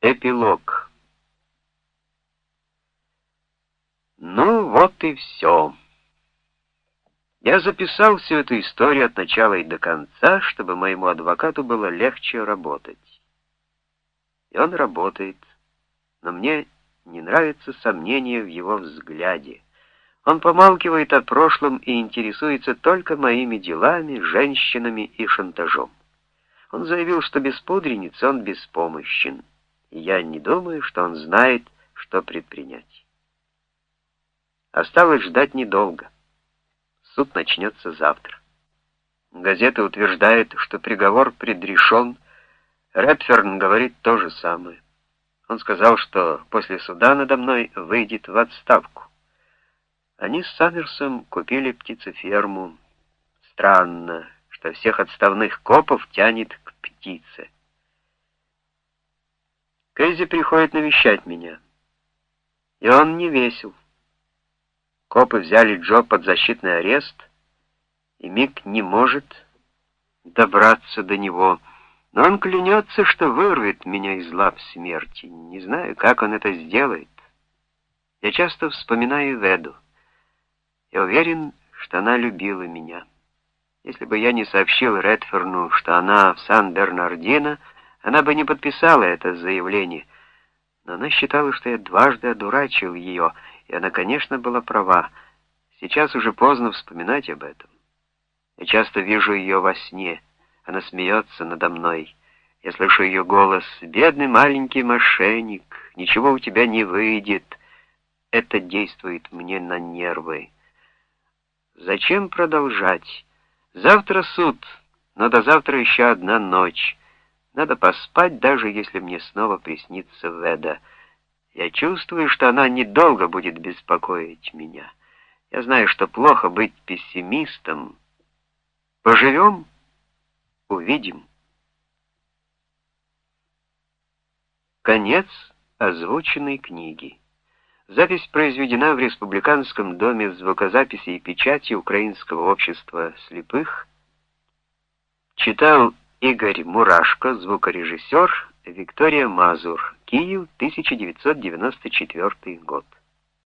Эпилог. Ну вот и все. Я записал всю эту историю от начала и до конца, чтобы моему адвокату было легче работать. И он работает, но мне не нравится сомнение в его взгляде. Он помалкивает о прошлом и интересуется только моими делами, женщинами и шантажом. Он заявил, что без пудреницы он беспомощен я не думаю, что он знает, что предпринять. Осталось ждать недолго. Суд начнется завтра. Газеты утверждают, что приговор предрешен. Редферн говорит то же самое. Он сказал, что после суда надо мной выйдет в отставку. Они с Саммерсом купили птицеферму. Странно, что всех отставных копов тянет к птице. Кейзи приходит навещать меня. И он не весел. Копы взяли Джо под защитный арест, и Мик не может добраться до него. Но он клянется, что вырвет меня из лап смерти. Не знаю, как он это сделает. Я часто вспоминаю Веду. Я уверен, что она любила меня. Если бы я не сообщил Редферну, что она в Сан-Бернардино, она бы не подписала это заявление, но она считала, что я дважды одурачил ее, и она, конечно, была права. Сейчас уже поздно вспоминать об этом. Я часто вижу ее во сне. Она смеется надо мной. Я слышу ее голос. «Бедный маленький мошенник, ничего у тебя не выйдет». Это действует мне на нервы. Зачем продолжать? Завтра суд, но до завтра еще одна ночь. Надо поспать, даже если мне снова приснится Веда. Я чувствую, что она недолго будет беспокоить меня. Я знаю, что плохо быть пессимистом. Поживем, увидим. Конец озвученной книги. Запись произведена в Республиканском доме звукозаписи и печати Украинского общества слепых. Читал Игорь Мурашко, звукорежиссер, Виктория Мазур, Киев, 1994 год.